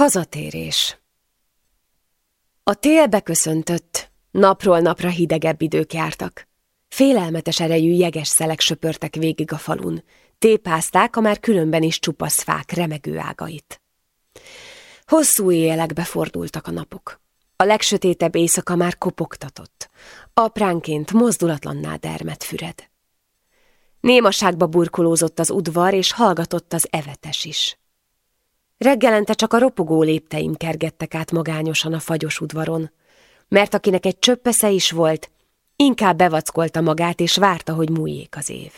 Hazatérés A tél beköszöntött, napról napra hidegebb idők jártak. Félelmetes erejű jeges szelek söpörtek végig a falun, tépázták a már különben is csupasz fák remegő ágait. Hosszú éjjelekbe fordultak a napok. A legsötétebb éjszaka már kopogtatott. Apránként mozdulatlanná dermet füred. Némaságba burkolózott az udvar, és hallgatott az evetes is. Reggelente csak a ropogó lépteim kergettek át magányosan a fagyos udvaron, mert akinek egy csöppesze is volt, inkább bevackolta magát, és várta, hogy múljék az év.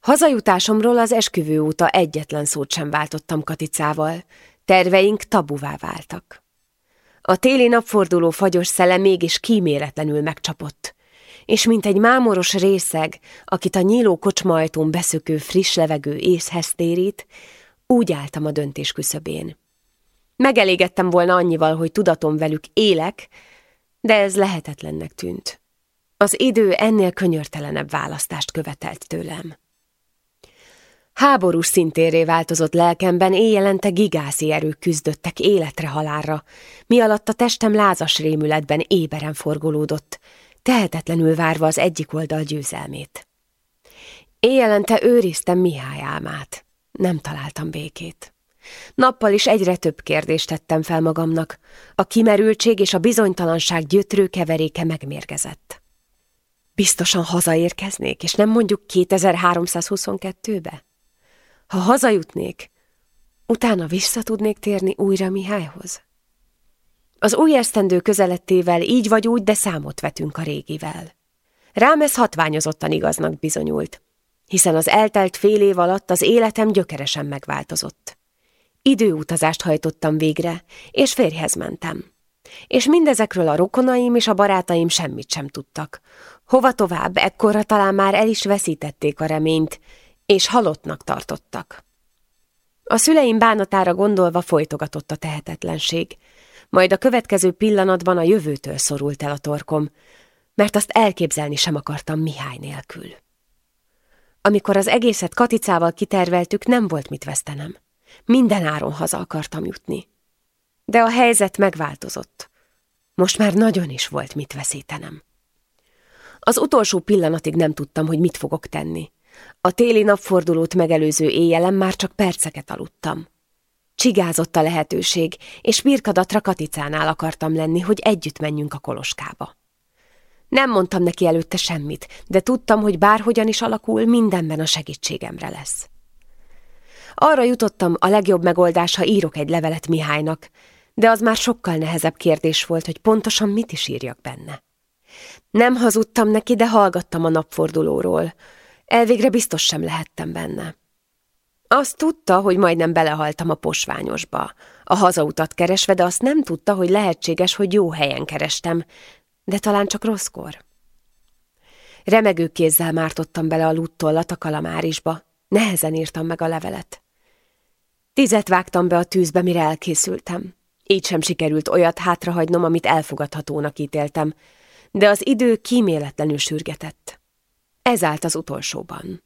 Hazajutásomról az esküvő óta egyetlen szót sem váltottam Katicával, terveink tabuvá váltak. A téli napforduló fagyos szele mégis kíméletlenül megcsapott, és mint egy mámoros részeg, akit a nyíló kocsmajtón beszökő friss levegő észhez térít, úgy álltam a döntés küszöbén. Megelégettem volna annyival, hogy tudatom velük élek, de ez lehetetlennek tűnt. Az idő ennél könyörtelenebb választást követelt tőlem. Háborús szintéré változott lelkemben, éjjelente gigászi erők küzdöttek életre halálra, mi alatt a testem lázas rémületben éberen forgolódott, tehetetlenül várva az egyik oldal győzelmét. Éjjelente őriztem Mihály álmát. Nem találtam békét. Nappal is egyre több kérdést tettem fel magamnak. A kimerültség és a bizonytalanság gyötrő keveréke megmérgezett. Biztosan hazaérkeznék, és nem mondjuk 2322-be? Ha hazajutnék, utána vissza tudnék térni újra Mihályhoz? Az új esztendő közelettével így vagy úgy, de számot vetünk a régivel. Rám ez hatványozottan igaznak bizonyult, hiszen az eltelt fél év alatt az életem gyökeresen megváltozott. Időutazást hajtottam végre, és férjhez mentem. És mindezekről a rokonaim és a barátaim semmit sem tudtak. Hova tovább, ekkorra talán már el is veszítették a reményt, és halottnak tartottak. A szüleim bánatára gondolva folytogatott a tehetetlenség, majd a következő pillanatban a jövőtől szorult el a torkom, mert azt elképzelni sem akartam Mihály nélkül. Amikor az egészet Katicával kiterveltük, nem volt mit vesztenem. Minden áron haza akartam jutni. De a helyzet megváltozott. Most már nagyon is volt mit veszítenem. Az utolsó pillanatig nem tudtam, hogy mit fogok tenni. A téli napfordulót megelőző éjjelen már csak perceket aludtam. Csigázott a lehetőség, és birkadatra Katicánál akartam lenni, hogy együtt menjünk a koloskába. Nem mondtam neki előtte semmit, de tudtam, hogy bárhogyan is alakul, mindenben a segítségemre lesz. Arra jutottam, a legjobb megoldás, ha írok egy levelet Mihálynak, de az már sokkal nehezebb kérdés volt, hogy pontosan mit is írjak benne. Nem hazudtam neki, de hallgattam a napfordulóról. Elvégre biztos sem lehettem benne. Azt tudta, hogy majdnem belehaltam a posványosba, a hazautat keresve, de azt nem tudta, hogy lehetséges, hogy jó helyen kerestem, de talán csak rosszkor. Remegő kézzel mártottam bele a luttollat a kalamárisba, nehezen írtam meg a levelet. Tizet vágtam be a tűzbe, mire elkészültem. Így sem sikerült olyat hátrahagynom, amit elfogadhatónak ítéltem, de az idő kíméletlenül sürgetett. Ez állt az utolsóban.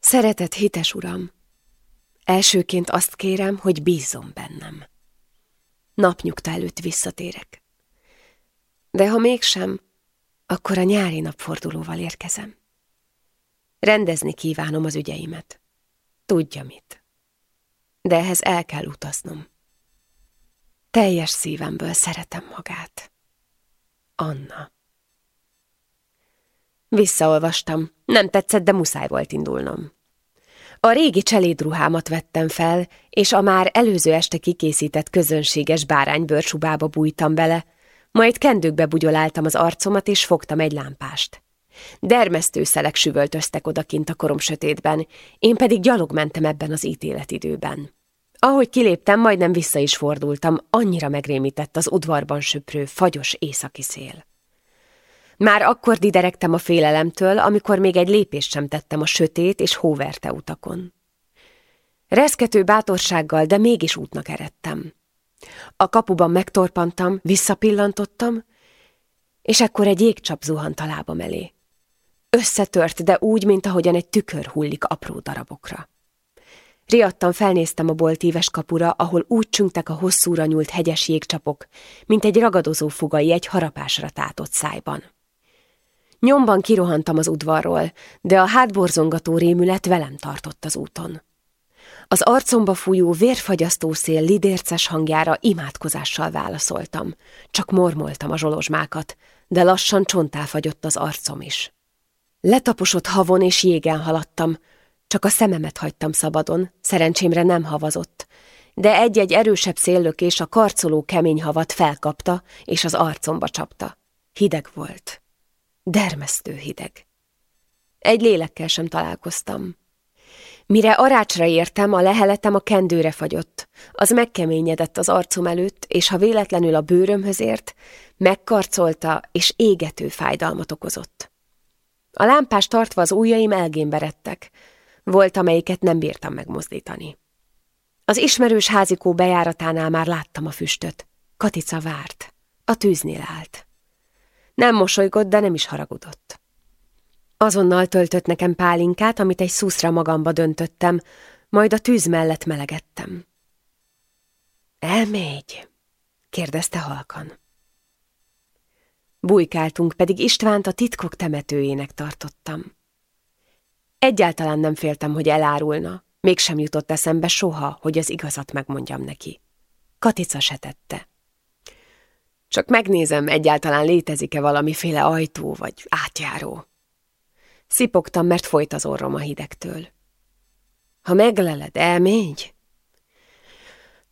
Szeretett hites uram, Elsőként azt kérem, hogy bízzon bennem. Napnyugta előtt visszatérek. De ha mégsem, akkor a nyári napfordulóval érkezem. Rendezni kívánom az ügyeimet. Tudja mit. De ehhez el kell utaznom. Teljes szívemből szeretem magát. Anna. Visszaolvastam. Nem tetszett, de muszáj volt indulnom. A régi cselédruhámat vettem fel, és a már előző este kikészített közönséges báránybőrsubába bújtam bele, majd kendőkbe bugyoláltam az arcomat, és fogtam egy lámpást. Dermesztő szelek süvöltöztek odakint a korom sötétben, én pedig gyalog mentem ebben az ítéletidőben. Ahogy kiléptem, majdnem vissza is fordultam, annyira megrémített az udvarban söprő, fagyos északi szél. Már akkor diderektem a félelemtől, amikor még egy lépést sem tettem a sötét és hóverte utakon. Reszkető bátorsággal, de mégis útnak eredtem. A kapuban megtorpantam, visszapillantottam, és ekkor egy jégcsap zuhant a lábam elé. Összetört, de úgy, mint ahogyan egy tükör hullik apró darabokra. Riadtan felnéztem a boltíves kapura, ahol úgy csüngtek a hosszúra nyúlt hegyes jégcsapok, mint egy ragadozó fogai egy harapásra tátott szájban. Nyomban kirohantam az udvarról, de a hátborzongató rémület velem tartott az úton. Az arcomba fújó vérfagyasztó szél lidérces hangjára imádkozással válaszoltam. Csak mormoltam a zsolozsmákat, de lassan csontá fagyott az arcom is. Letaposott havon és jégen haladtam, csak a szememet hagytam szabadon, szerencsémre nem havazott, de egy-egy erősebb széllökés a karcoló kemény havat felkapta, és az arcomba csapta. Hideg volt. Dermesztő hideg. Egy lélekkel sem találkoztam. Mire arácsra értem, a leheletem a kendőre fagyott. Az megkeményedett az arcom előtt, és ha véletlenül a bőrömhöz ért, megkarcolta és égető fájdalmat okozott. A lámpás tartva az ujjaim elgémberedtek. Volt, amelyiket nem bírtam megmozdítani. Az ismerős házikó bejáratánál már láttam a füstöt. Katica várt. A tűznél állt. Nem mosolygott, de nem is haragudott. Azonnal töltött nekem pálinkát, amit egy szuszra magamba döntöttem, majd a tűz mellett melegettem. Elmégy? kérdezte halkan. Bújkáltunk, pedig Istvánt a titkok temetőjének tartottam. Egyáltalán nem féltem, hogy elárulna, mégsem jutott eszembe soha, hogy az igazat megmondjam neki. Katica se tette. Csak megnézem, egyáltalán létezik-e valamiféle ajtó vagy átjáró. Szipogtam, mert folyt az orrom a hidegtől. Ha megleled, elmégy?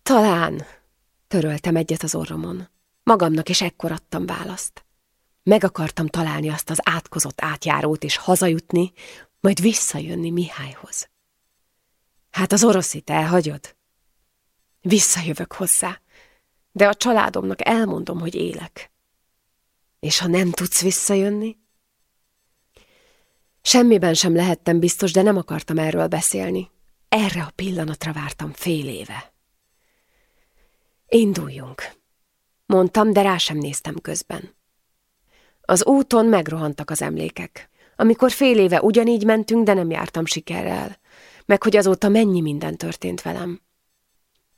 Talán. Töröltem egyet az orromon. Magamnak is ekkor adtam választ. Meg akartam találni azt az átkozott átjárót és hazajutni, majd visszajönni Mihályhoz. Hát az oroszit elhagyod? Visszajövök hozzá, de a családomnak elmondom, hogy élek. És ha nem tudsz visszajönni? Semmiben sem lehettem biztos, de nem akartam erről beszélni. Erre a pillanatra vártam fél éve. Induljunk, mondtam, de rá sem néztem közben. Az úton megrohantak az emlékek. Amikor fél éve ugyanígy mentünk, de nem jártam sikerrel. Meg hogy azóta mennyi minden történt velem.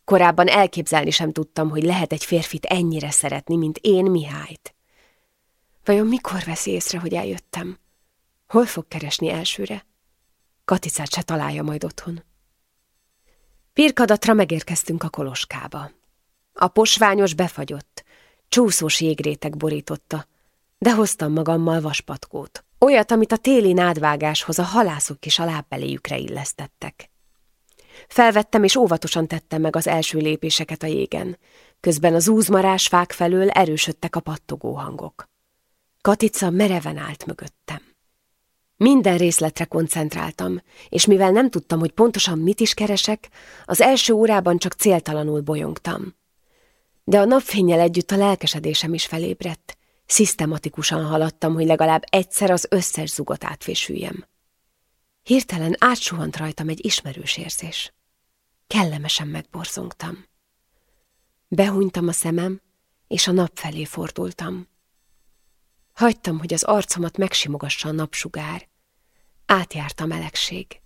Korábban elképzelni sem tudtam, hogy lehet egy férfit ennyire szeretni, mint én Mihályt. Vajon mikor veszi észre, hogy eljöttem? Hol fog keresni elsőre? Katicát se találja majd otthon. Pirkadatra megérkeztünk a koloskába. A posványos befagyott, csúszós jégrétek borította, de hoztam magammal vaspatkót. Olyat, amit a téli nádvágáshoz a halászok is a lábbeléjükre illesztettek. Felvettem és óvatosan tettem meg az első lépéseket a jégen. Közben az úzmarás fák felől erősödtek a pattogó hangok. Katica mereven állt mögöttem. Minden részletre koncentráltam, és mivel nem tudtam, hogy pontosan mit is keresek, az első órában csak céltalanul bolyongtam. De a napfényel együtt a lelkesedésem is felébredt. Szisztematikusan haladtam, hogy legalább egyszer az összes zugot átfésüljem. Hirtelen átsuhant rajtam egy ismerős érzés. Kellemesen megborzongtam. Behunytam a szemem, és a nap felé fordultam. Hagytam, hogy az arcomat megsimogassa a napsugár. Átjárt a melegség.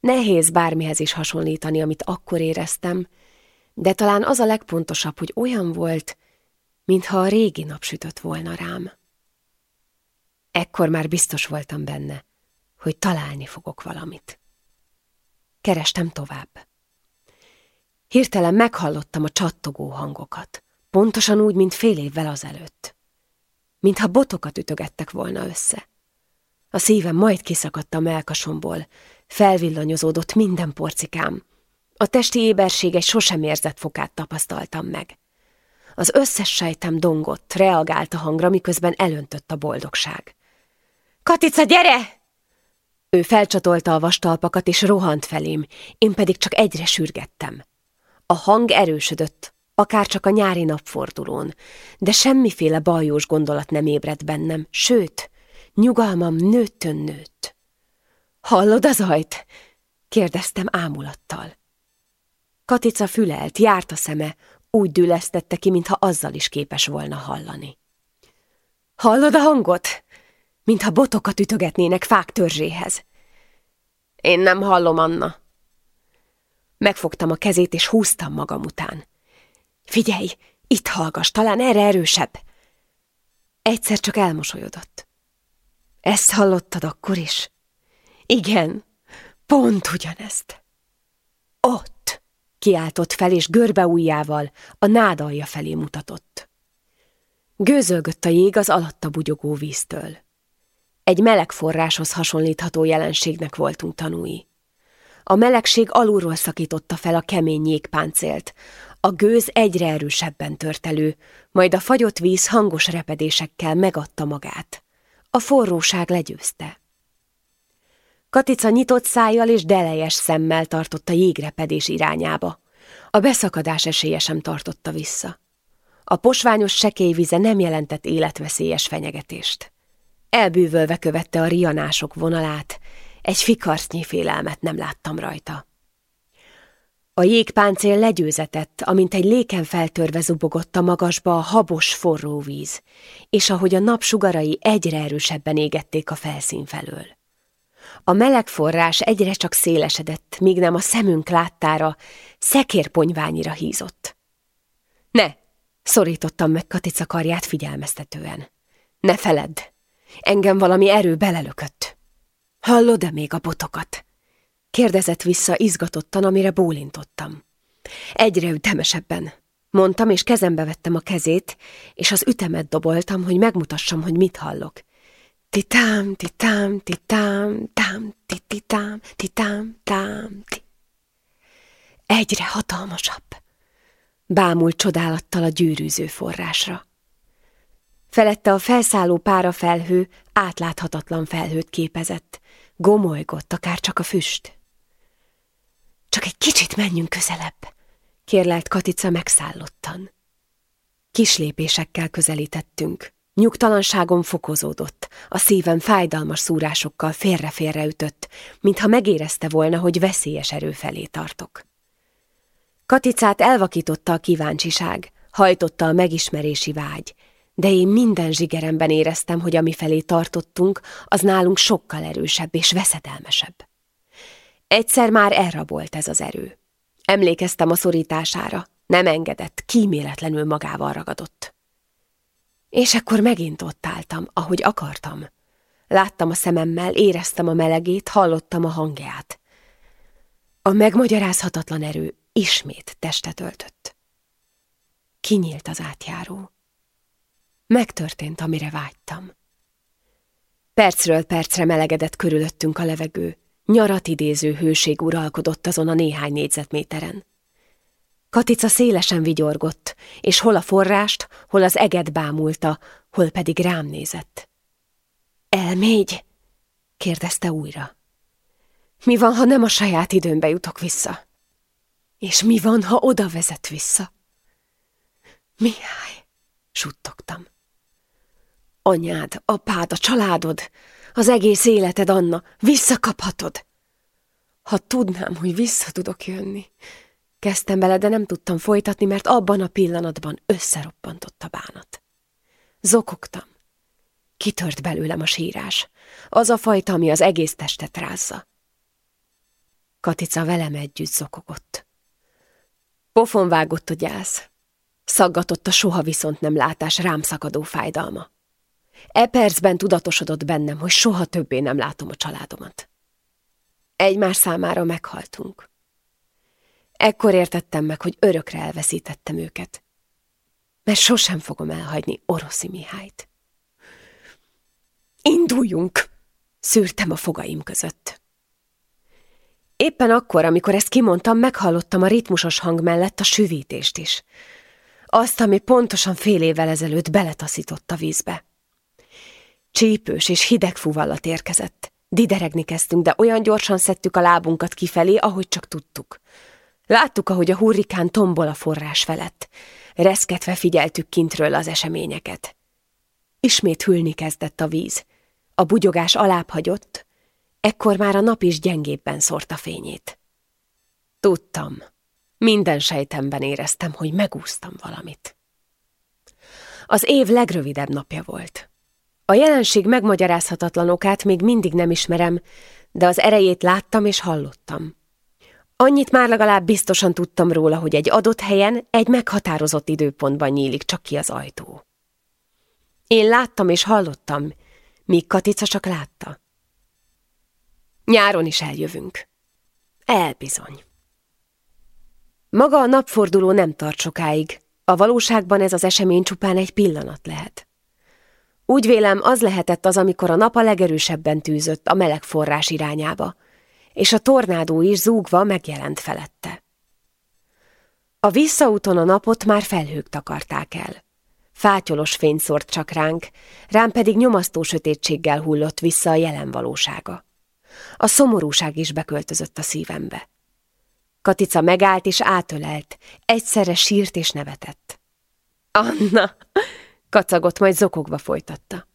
Nehéz bármihez is hasonlítani, amit akkor éreztem, de talán az a legpontosabb, hogy olyan volt, mintha a régi nap sütött volna rám. Ekkor már biztos voltam benne, hogy találni fogok valamit. Kerestem tovább. Hirtelen meghallottam a csattogó hangokat, pontosan úgy, mint fél évvel azelőtt mintha botokat ütögettek volna össze. A szívem majd kiszakadt a melkasomból, felvillanyozódott minden porcikám. A testi éberség egy sosem érzett fokát tapasztaltam meg. Az összes sejtem dongott, reagált a hangra, miközben elöntött a boldogság. Katica, gyere! Ő felcsatolta a vastalpakat, és rohant felém, én pedig csak egyre sürgettem. A hang erősödött, akár csak a nyári napfordulón, de semmiféle bajós gondolat nem ébredt bennem, sőt, nyugalmam nőttön nőtt. Hallod az ajt? kérdeztem ámulattal. Katica fülelt, járt a szeme, úgy dülesztette ki, mintha azzal is képes volna hallani. Hallod a hangot? Mintha botokat ütögetnének fák törzséhez. Én nem hallom, Anna. Megfogtam a kezét, és húztam magam után. Figyelj, itt hallgass, talán erre erősebb. Egyszer csak elmosolyodott. Ezt hallottad akkor is? Igen, pont ugyanezt. Ott, kiáltott fel, és görbe ujjával a nádalja felé mutatott. Gőzölgött a jég az alatta bugyogó víztől. Egy meleg forráshoz hasonlítható jelenségnek voltunk tanúi. A melegség alulról szakította fel a kemény jégpáncélt, a gőz egyre erősebben tört elő, majd a fagyott víz hangos repedésekkel megadta magát. A forróság legyőzte. Katica nyitott szájjal és delejes szemmel tartotta jégrepedés irányába. A beszakadás esélye sem tartotta vissza. A posványos sekélyvize nem jelentett életveszélyes fenyegetést. Elbűvölve követte a rianások vonalát, egy fikarcnyi félelmet nem láttam rajta. A jégpáncél legyőzetett, amint egy léken feltörve zubogott a magasba a habos forró víz, és ahogy a napsugarai egyre erősebben égették a felszín felől. A meleg forrás egyre csak szélesedett, míg nem a szemünk láttára, szekérponyványira hízott. Ne! Szorítottam meg Katica karját figyelmeztetően. Ne feledd! Engem valami erő belelökött. Hallod-e még a botokat? Kérdezett vissza izgatottan, amire bólintottam. Egyre ütemesebben. Mondtam, és kezembe vettem a kezét, és az ütemet doboltam, hogy megmutassam, hogy mit hallok. Titám, titám, titám, tám, titám, titám, tám, ti. Egyre hatalmasabb. Bámult csodálattal a gyűrűző forrásra. Felette a felszálló párafelhő átláthatatlan felhőt képezett, gomolygott akár csak a füst. Csak egy kicsit menjünk közelebb, kérlelt Katica megszállottan. Kis lépésekkel közelítettünk. Nyugtalanságom fokozódott, a szívem fájdalmas szúrásokkal félre-félre ütött, mintha megérezte volna, hogy veszélyes erő felé tartok. Katicát elvakította a kíváncsiság, hajtotta a megismerési vágy, de én minden zsigeremben éreztem, hogy ami felé tartottunk, az nálunk sokkal erősebb és veszedelmesebb. Egyszer már elrabolt ez az erő. Emlékeztem a szorítására, nem engedett, kíméletlenül magával ragadott. És akkor megint ott álltam, ahogy akartam. Láttam a szememmel, éreztem a melegét, hallottam a hangját. A megmagyarázhatatlan erő ismét testet öltött. Kinyílt az átjáró. Megtörtént, amire vágytam. Percről percre melegedett körülöttünk a levegő, nyarat idéző hőség uralkodott azon a néhány négyzetméteren. Katica szélesen vigyorgott, és hol a forrást, hol az eget bámulta, hol pedig rám nézett. Elmégy? kérdezte újra. Mi van, ha nem a saját időmbe jutok vissza? És mi van, ha oda vezet vissza? Mihály, suttogtam. Anyád, apád, a családod, az egész életed, Anna, visszakaphatod. Ha tudnám, hogy vissza tudok jönni. Kezdtem bele, de nem tudtam folytatni, mert abban a pillanatban összeroppantott a bánat. Zokogtam. Kitört belőlem a sírás. Az a fajta, ami az egész testet rázza. Katica velem együtt zokogott. Pofon vágott a gyász. Szaggatott a soha viszont nem látás rám szakadó fájdalma. E percben tudatosodott bennem, hogy soha többé nem látom a családomat. Egymás számára meghaltunk. Ekkor értettem meg, hogy örökre elveszítettem őket. Mert sosem fogom elhagyni Oroszi Mihályt. Induljunk! Szűrtem a fogaim között. Éppen akkor, amikor ezt kimondtam, meghallottam a ritmusos hang mellett a süvítést is. Azt, ami pontosan fél évvel ezelőtt beletaszított a vízbe. Csípős és hideg fuvallat érkezett. Dideregni kezdtünk, de olyan gyorsan szedtük a lábunkat kifelé, ahogy csak tudtuk. Láttuk, ahogy a hurrikán tombol a forrás felett. Reszketve figyeltük kintről az eseményeket. Ismét hűlni kezdett a víz. A bugyogás alább hagyott, ekkor már a nap is gyengébben szórta fényét. Tudtam, minden sejtemben éreztem, hogy megúsztam valamit. Az év legrövidebb napja volt. A jelenség megmagyarázhatatlan okát még mindig nem ismerem, de az erejét láttam és hallottam. Annyit már legalább biztosan tudtam róla, hogy egy adott helyen, egy meghatározott időpontban nyílik csak ki az ajtó. Én láttam és hallottam, míg Katica csak látta. Nyáron is eljövünk. Elbizony. Maga a napforduló nem tart sokáig. A valóságban ez az esemény csupán egy pillanat lehet. Úgy vélem, az lehetett az, amikor a nap a legerősebben tűzött a meleg forrás irányába, és a tornádó is zúgva megjelent felette. A visszaúton a napot már felhők takarták el. Fátyolos fény szórt csak ránk, rám pedig nyomasztó sötétséggel hullott vissza a jelen valósága. A szomorúság is beköltözött a szívembe. Katica megállt és átölelt, egyszerre sírt és nevetett. Anna! Kacagott, majd zokogva folytatta.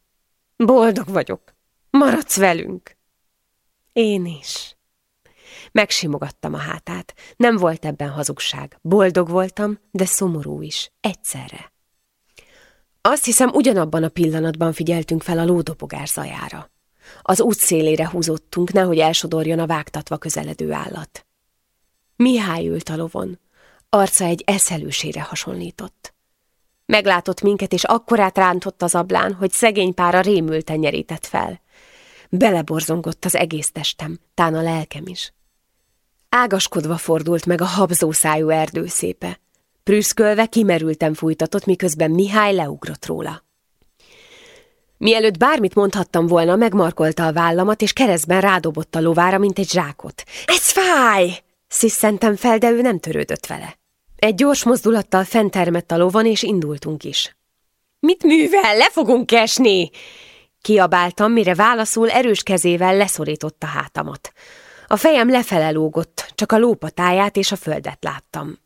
Boldog vagyok. Maradsz velünk. Én is. Megsimogattam a hátát. Nem volt ebben hazugság. Boldog voltam, de szomorú is. Egyszerre. Azt hiszem, ugyanabban a pillanatban figyeltünk fel a lódobogás zajára. Az út szélére húzottunk, nehogy elsodorjon a vágtatva közeledő állat. Mihály ült a lovon. Arca egy eszelősére hasonlított. Meglátott minket, és akkorát rántott az ablán, hogy szegény pára rémülten nyerített fel. Beleborzongott az egész testem, tán a lelkem is. Ágaskodva fordult meg a habzó szájú erdőszépe. Prüszkölve kimerültem fújtatott, miközben Mihály leugrott róla. Mielőtt bármit mondhattam volna, megmarkolta a vállamat, és keresztben rádobott a lovára, mint egy zsákot. Ez fáj! Sziszentem fel, de ő nem törődött vele. Egy gyors mozdulattal fentermett a lovon, és indultunk is. Mit művel? Le fogunk esni! Kiabáltam, mire válaszul erős kezével leszorította hátamat. A fejem lefele lógott, csak a lópatáját és a földet láttam.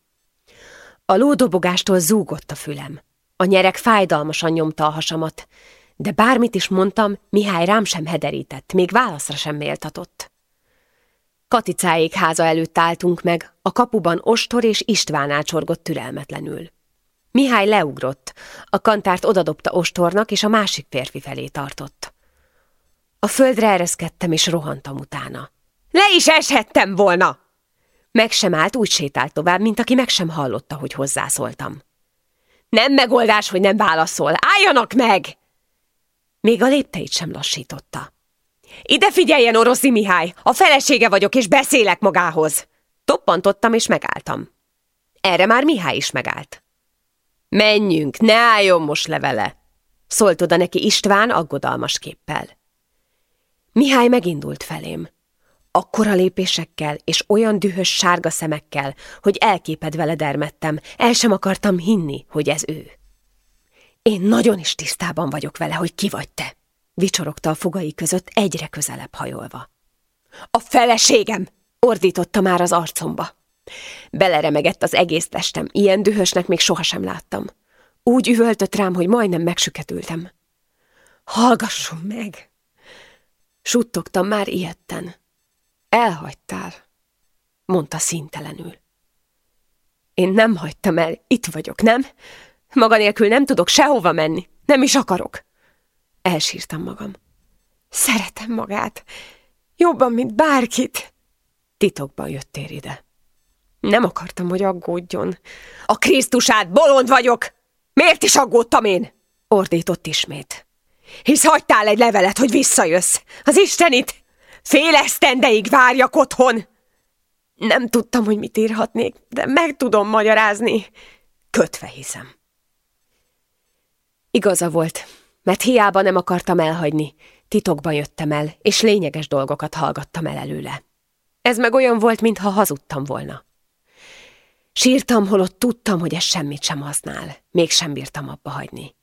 A lódobogástól zúgott a fülem. A nyerek fájdalmasan nyomta a hasamat, de bármit is mondtam, Mihály rám sem hederített, még válaszra sem méltatott. Katicáék háza előtt álltunk meg, a kapuban Ostor és István ácsorgott türelmetlenül. Mihály leugrott, a kantárt odadobta Ostornak, és a másik férfi felé tartott. A földre ereszkedtem, és rohantam utána. Le is eshettem volna! Meg sem állt, úgy sétált tovább, mint aki meg sem hallotta, hogy hozzászóltam. Nem megoldás, hogy nem válaszol. Álljanak meg! Még a lépteit sem lassította. Ide figyeljen, Oroszi Mihály! A felesége vagyok, és beszélek magához! Toppantottam, és megálltam. Erre már Mihály is megállt. Menjünk, ne álljon most le vele! Szólt oda neki István aggodalmas képpel. Mihály megindult felém. Akkora lépésekkel és olyan dühös sárga szemekkel, hogy elképed vele dermettem, el sem akartam hinni, hogy ez ő. Én nagyon is tisztában vagyok vele, hogy ki vagy te vicsorogta a fogai között egyre közelebb hajolva. A feleségem! ordította már az arcomba. Beleremegett az egész testem, ilyen dühösnek még sohasem láttam. Úgy üvöltött rám, hogy majdnem megsüketültem. Hallgasson meg! Suttogtam már ilyetten. Elhagytál, mondta színtelenül. Én nem hagytam el, itt vagyok, nem? Maga nélkül nem tudok sehova menni, nem is akarok. Elsírtam magam. Szeretem magát. Jobban, mint bárkit. Titokban jöttél ide. Nem akartam, hogy aggódjon. A Krisztusát, bolond vagyok! Miért is aggódtam én? Ordított ismét. Hisz hagytál egy levelet, hogy visszajössz. Az Istenit! Fél esztendeig várjak otthon! Nem tudtam, hogy mit írhatnék, de meg tudom magyarázni. Kötve hiszem. Igaza volt mert hiába nem akartam elhagyni, titokban jöttem el, és lényeges dolgokat hallgattam el előle. Ez meg olyan volt, mintha hazudtam volna. Sírtam, holott tudtam, hogy ez semmit sem használ, mégsem bírtam abba hagyni.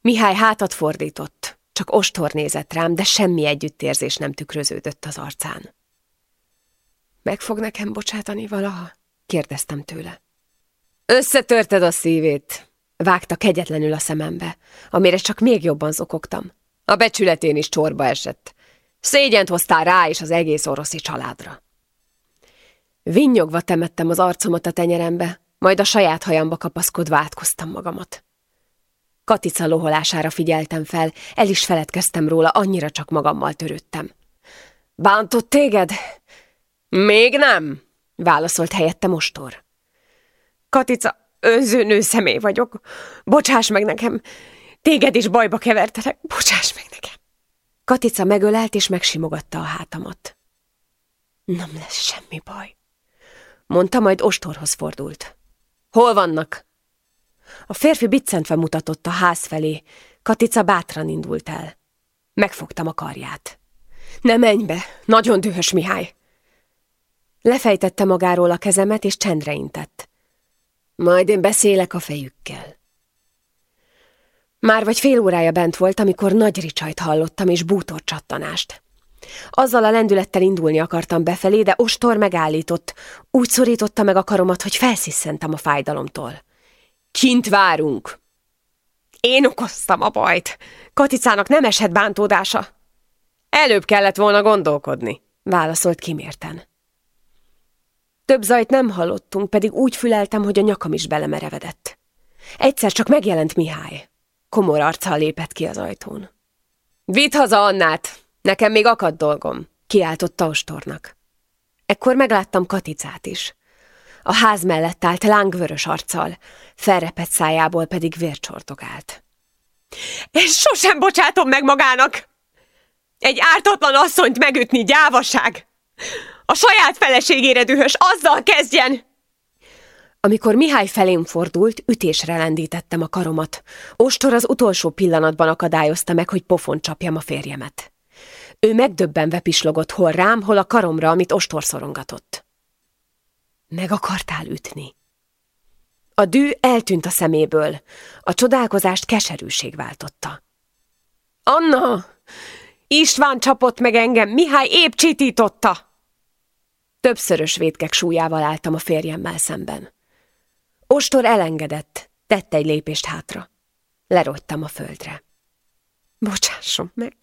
Mihály hátat fordított, csak ostor nézett rám, de semmi együttérzés nem tükröződött az arcán. Meg fog nekem bocsátani valaha? kérdeztem tőle. Összetörted a szívét, Vágta kegyetlenül a szemembe, amire csak még jobban zokogtam. A becsületén is csorba esett. Szégyent hoztál rá és az egész oroszi családra. Vinnyogva temettem az arcomat a tenyerembe, majd a saját hajamba kapaszkodva átkoztam magamat. Katica loholására figyeltem fel, el is feledkeztem róla, annyira csak magammal törődtem. Bántott téged? Még nem, válaszolt helyette Mostor. Katica, önző személy vagyok. Bocsáss meg nekem. Téged is bajba kevertelek. Bocsáss meg nekem. Katica megölelt és megsimogatta a hátamat. Nem lesz semmi baj, mondta, majd ostorhoz fordult. Hol vannak? A férfi biccentve mutatott a ház felé. Katica bátran indult el. Megfogtam a karját. Ne menj be, nagyon dühös Mihály. Lefejtette magáról a kezemet, és csendre intett. Majd én beszélek a fejükkel. Már vagy fél órája bent volt, amikor nagy ricsajt hallottam, és bútor csattanást. Azzal a lendülettel indulni akartam befelé, de ostor megállított. Úgy szorította meg a karomat, hogy felsziszentem a fájdalomtól. Kint várunk! Én okoztam a bajt. Katicának nem esett bántódása. Előbb kellett volna gondolkodni, válaszolt kimérten. Több zajt nem hallottunk, pedig úgy füleltem, hogy a nyakam is belemerevedett. Egyszer csak megjelent Mihály. Komor arccal lépett ki az ajtón. Vidd haza Annát! Nekem még akad dolgom, kiáltotta ostornak. Ekkor megláttam Katicát is. A ház mellett állt lángvörös arccal, felrepett szájából pedig vércsortok állt. És sosem bocsátom meg magának! Egy ártatlan asszonyt megütni gyávaság! A saját feleségére dühös, azzal kezdjen! Amikor Mihály felém fordult, ütésre lendítettem a karomat. Ostor az utolsó pillanatban akadályozta meg, hogy pofon csapjam a férjemet. Ő megdöbbenve pislogott hol rám, hol a karomra, amit ostor szorongatott. Meg akartál ütni? A dű eltűnt a szeméből, a csodálkozást keserűség váltotta. Anna! István csapott meg engem, Mihály épp csitította! Többszörös vétkek súlyával álltam a férjemmel szemben. Ostor elengedett, tett egy lépést hátra. Lerogytam a földre. Bocsásson meg!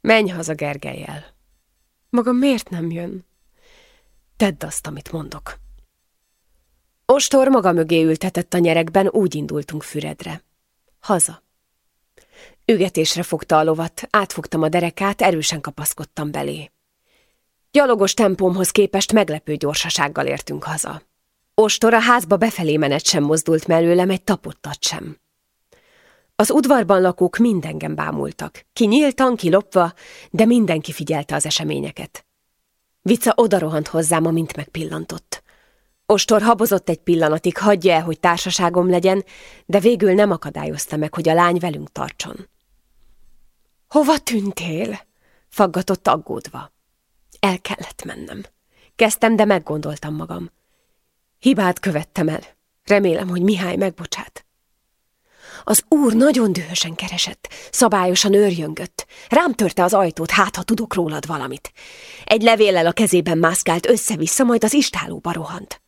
Menj haza Gergelyel. Maga miért nem jön? Tedd azt, amit mondok. Ostor maga mögé ültetett a nyerekben, úgy indultunk Füredre. Haza. Ügetésre fogta a lovat, átfogtam a derekát, erősen kapaszkodtam belé. Gyalogos tempómhoz képest meglepő gyorsasággal értünk haza. Ostor a házba befelé menet sem mozdult mellőlem egy tapottat sem. Az udvarban lakók mindengem bámultak, ki nyíltan, ki lopva, de mindenki figyelte az eseményeket. Vica odarohant hozzám, amint megpillantott. Ostor habozott egy pillanatig, hagyja el, hogy társaságom legyen, de végül nem akadályozta meg, hogy a lány velünk tartson. Hova tűntél? faggatott aggódva. El kellett mennem. Kezdtem, de meggondoltam magam. Hibát követtem el. Remélem, hogy Mihály megbocsát. Az úr nagyon dühösen keresett, szabályosan őrjöngött. Rám törte az ajtót, hát ha tudok rólad valamit. Egy levéllel a kezében mászkált össze-vissza, majd az istálóba rohant.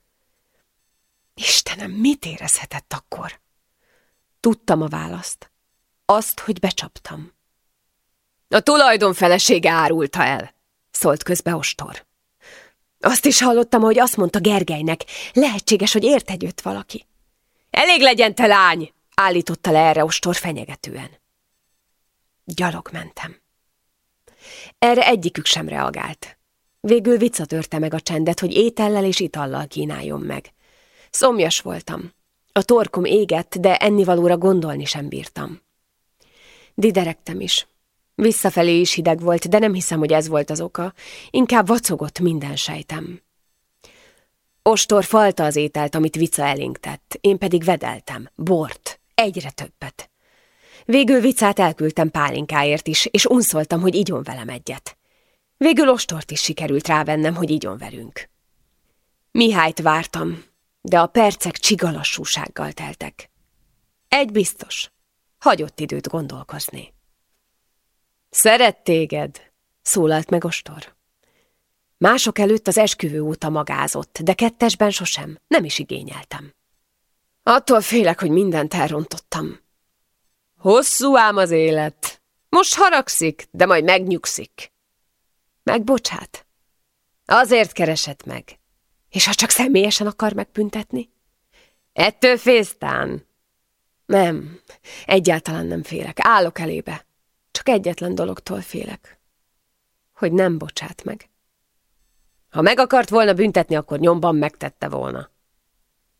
Istenem, mit érezhetett akkor? Tudtam a választ. Azt, hogy becsaptam. A tulajdon felesége árulta el, szólt közbe ostor. Azt is hallottam, hogy azt mondta Gergelynek, lehetséges, hogy érted jött valaki. Elég legyen, te lány! állította le erre ostor fenyegetően. Gyalog mentem. Erre egyikük sem reagált. Végül visszatörte meg a csendet, hogy étellel és itallal kínáljon meg. Szomjas voltam. A torkom égett, de ennivalóra gondolni sem bírtam. Diderektem is. Visszafelé is hideg volt, de nem hiszem, hogy ez volt az oka. Inkább vacogott minden sejtem. Ostor falta az ételt, amit Vica elénk tett, én pedig vedeltem, bort, egyre többet. Végül Vicát elküldtem pálinkáért is, és unszoltam, hogy igyon velem egyet. Végül ostort is sikerült rávennem, hogy igyon velünk. Mihályt vártam, de a percek csigalassúsággal teltek. Egy biztos, hagyott időt gondolkozni. Szeret téged, szólalt meg ostor. Mások előtt az esküvő óta magázott, de kettesben sosem, nem is igényeltem. Attól félek, hogy mindent elrontottam. Hosszú ám az élet. Most haragszik, de majd megnyugszik. Megbocsát? Azért keresett meg. És ha csak személyesen akar megbüntetni? Ettől fésztán? Nem, egyáltalán nem félek. Állok elébe. Csak egyetlen dologtól félek. Hogy nem bocsát meg. Ha meg akart volna büntetni, akkor nyomban megtette volna.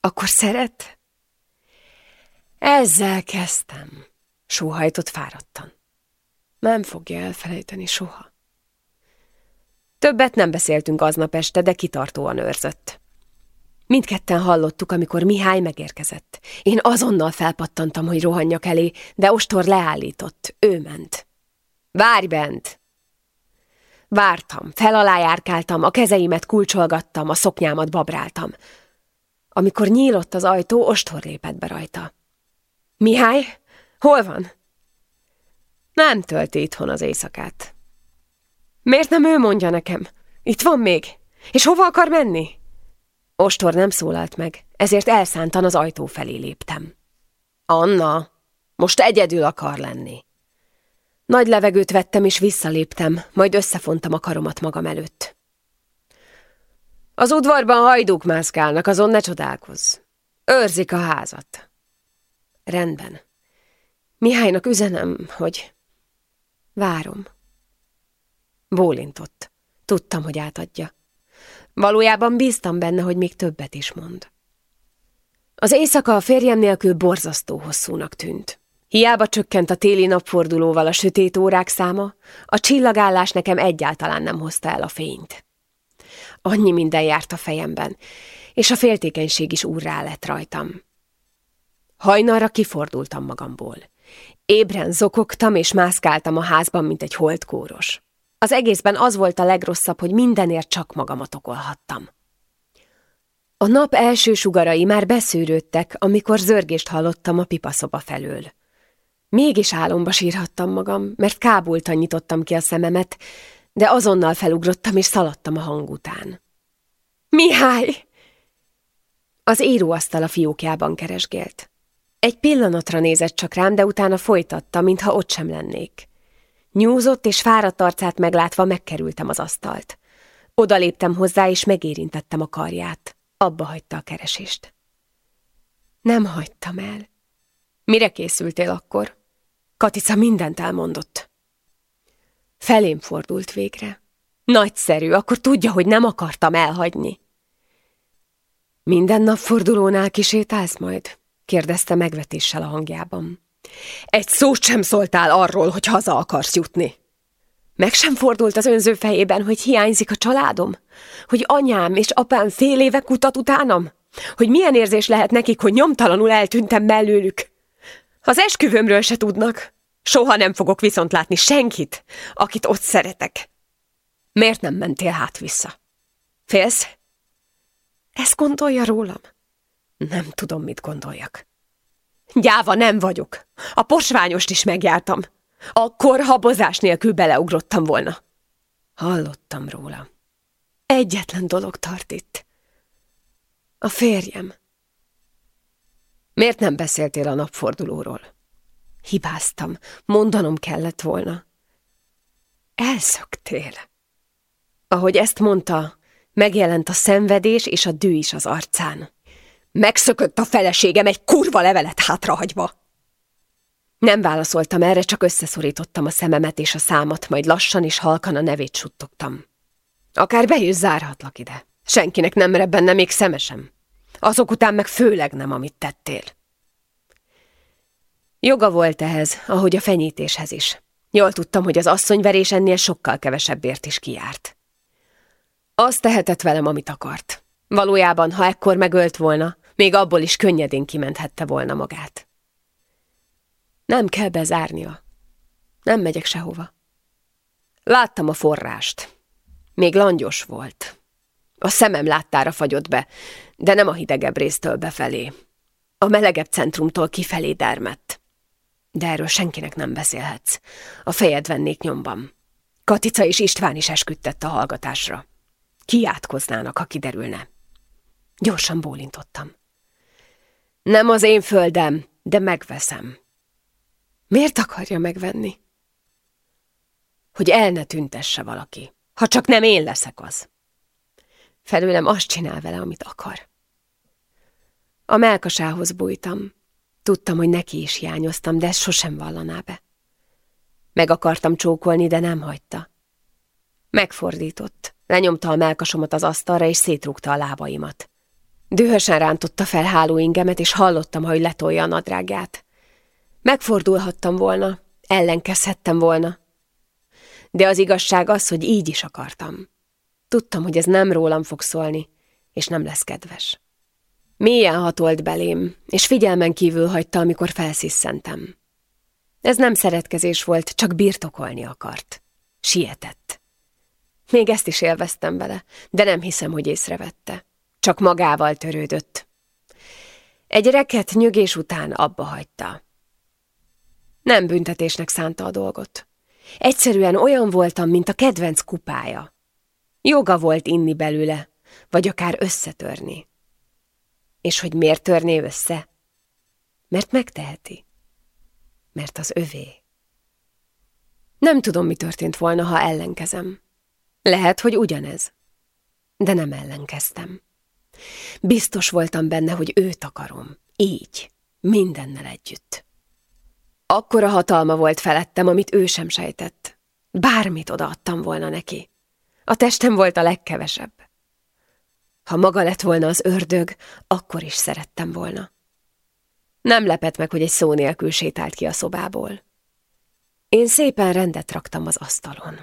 Akkor szeret? Ezzel kezdtem, sóhajtott fáradtan. Nem fogja elfelejteni soha. Többet nem beszéltünk aznap este, de kitartóan őrzött. Mindketten hallottuk, amikor Mihály megérkezett. Én azonnal felpattantam, hogy rohanjak elé, de Ostor leállított. Ő ment. Várj bent! Vártam, felalá járkáltam, a kezeimet kulcsolgattam, a szoknyámat babráltam. Amikor nyílott az ajtó, Ostor lépett be rajta. Mihály, hol van? Nem tölti itthon az éjszakát. Miért nem ő mondja nekem? Itt van még. És hova akar menni? Ostor nem szólalt meg, ezért elszántan az ajtó felé léptem. Anna, most egyedül akar lenni. Nagy levegőt vettem és visszaléptem, majd összefontam a karomat magam előtt. Az udvarban hajdúk mászkálnak, azon ne csodálkozz. Őrzik a házat. Rendben. Mihálynak üzenem, hogy várom. Bólintott. Tudtam, hogy átadja. Valójában bíztam benne, hogy még többet is mond. Az éjszaka a férjem nélkül borzasztó hosszúnak tűnt. Hiába csökkent a téli napfordulóval a sötét órák száma, a csillagállás nekem egyáltalán nem hozta el a fényt. Annyi minden járt a fejemben, és a féltékenység is úrrá lett rajtam. Hajnalra kifordultam magamból. Ébren zokogtam és mászkáltam a házban, mint egy holdkóros. Az egészben az volt a legrosszabb, hogy mindenért csak magamat okolhattam. A nap első sugarai már beszűrődtek, amikor zörgést hallottam a pipaszoba felől. Mégis álomba sírhattam magam, mert kábultan nyitottam ki a szememet, de azonnal felugrottam és szaladtam a hang után. Mihály! Az íróasztal a fiókjában keresgélt. Egy pillanatra nézett csak rám, de utána folytatta, mintha ott sem lennék. Nyúzott és fáradt arcát meglátva megkerültem az asztalt. Oda léptem hozzá, és megérintettem a karját. Abba hagyta a keresést. Nem hagytam el. Mire készültél akkor? Katica mindent elmondott. Felém fordult végre. Nagyszerű, akkor tudja, hogy nem akartam elhagyni. Minden nap fordulónál kisétálsz majd? kérdezte megvetéssel a hangjában. Egy szót sem szóltál arról, hogy haza akarsz jutni. Meg sem fordult az önző fejében, hogy hiányzik a családom? Hogy anyám és apám fél éve kutat utánam? Hogy milyen érzés lehet nekik, hogy nyomtalanul eltűntem mellőlük? Az esküvőmről se tudnak. Soha nem fogok viszont látni senkit, akit ott szeretek. Miért nem mentél hát vissza? Félsz? Ezt gondolja rólam? Nem tudom, mit gondoljak. Gyáva nem vagyok. A posványost is megjártam. Akkor habozás nélkül beleugrottam volna. Hallottam róla. Egyetlen dolog tart itt. A férjem. Miért nem beszéltél a napfordulóról? Hibáztam, mondanom kellett volna. Elszöktél. Ahogy ezt mondta, megjelent a szenvedés és a dű is az arcán. Megszökött a feleségem egy kurva levelet hátrahagyva. Nem válaszoltam erre, csak összeszorítottam a szememet és a számat, majd lassan és halkan a nevét suttogtam. Akár be is zárhatlak ide. Senkinek nem rebbenne még szemesem. Azok után meg főleg nem, amit tettél. Joga volt ehhez, ahogy a fenyítéshez is. Jól tudtam, hogy az asszonyverés ennél sokkal kevesebbért is kiárt. Azt tehetett velem, amit akart. Valójában, ha ekkor megölt volna, még abból is könnyedén kimenthette volna magát. Nem kell bezárnia. Nem megyek sehova. Láttam a forrást. Még langyos volt. A szemem láttára fagyott be, de nem a hidegebb résztől befelé. A melegebb centrumtól kifelé dermett. De erről senkinek nem beszélhetsz. A fejed vennék nyomban. Katica és István is esküdtett a hallgatásra. Kiátkoznának, ha kiderülne. Gyorsan bólintottam. Nem az én földem, de megveszem. Miért akarja megvenni? Hogy el ne tüntesse valaki, ha csak nem én leszek az. Felőlem azt csinál vele, amit akar. A melkasához bújtam. Tudtam, hogy neki is hiányoztam, de ezt sosem vallaná be. Meg akartam csókolni, de nem hagyta. Megfordított, Lenyomta a melkasomat az asztalra, és szétrúgta a lábaimat. Dühösen rántotta fel hálóingemet, és hallottam, hogy letolja a nadrágját. Megfordulhattam volna, ellenkezhettem volna. De az igazság az, hogy így is akartam. Tudtam, hogy ez nem rólam fog szólni, és nem lesz kedves. Mélyen hatolt belém, és figyelmen kívül hagyta, amikor felszisszentem. Ez nem szeretkezés volt, csak birtokolni akart. Sietett. Még ezt is élveztem vele, de nem hiszem, hogy észrevette. Csak magával törődött. Egy reket nyögés után abba hagyta. Nem büntetésnek szánta a dolgot. Egyszerűen olyan voltam, mint a kedvenc kupája. Joga volt inni belőle, vagy akár összetörni. És hogy miért törné össze? Mert megteheti. Mert az övé. Nem tudom, mi történt volna, ha ellenkezem. Lehet, hogy ugyanez. De nem ellenkeztem. Biztos voltam benne, hogy őt akarom. Így. Mindennel együtt. Akkora hatalma volt felettem, amit ő sem sejtett. Bármit odaadtam volna neki. A testem volt a legkevesebb. Ha maga lett volna az ördög, akkor is szerettem volna. Nem lepett meg, hogy egy szó nélkül sétált ki a szobából. Én szépen rendet raktam az asztalon.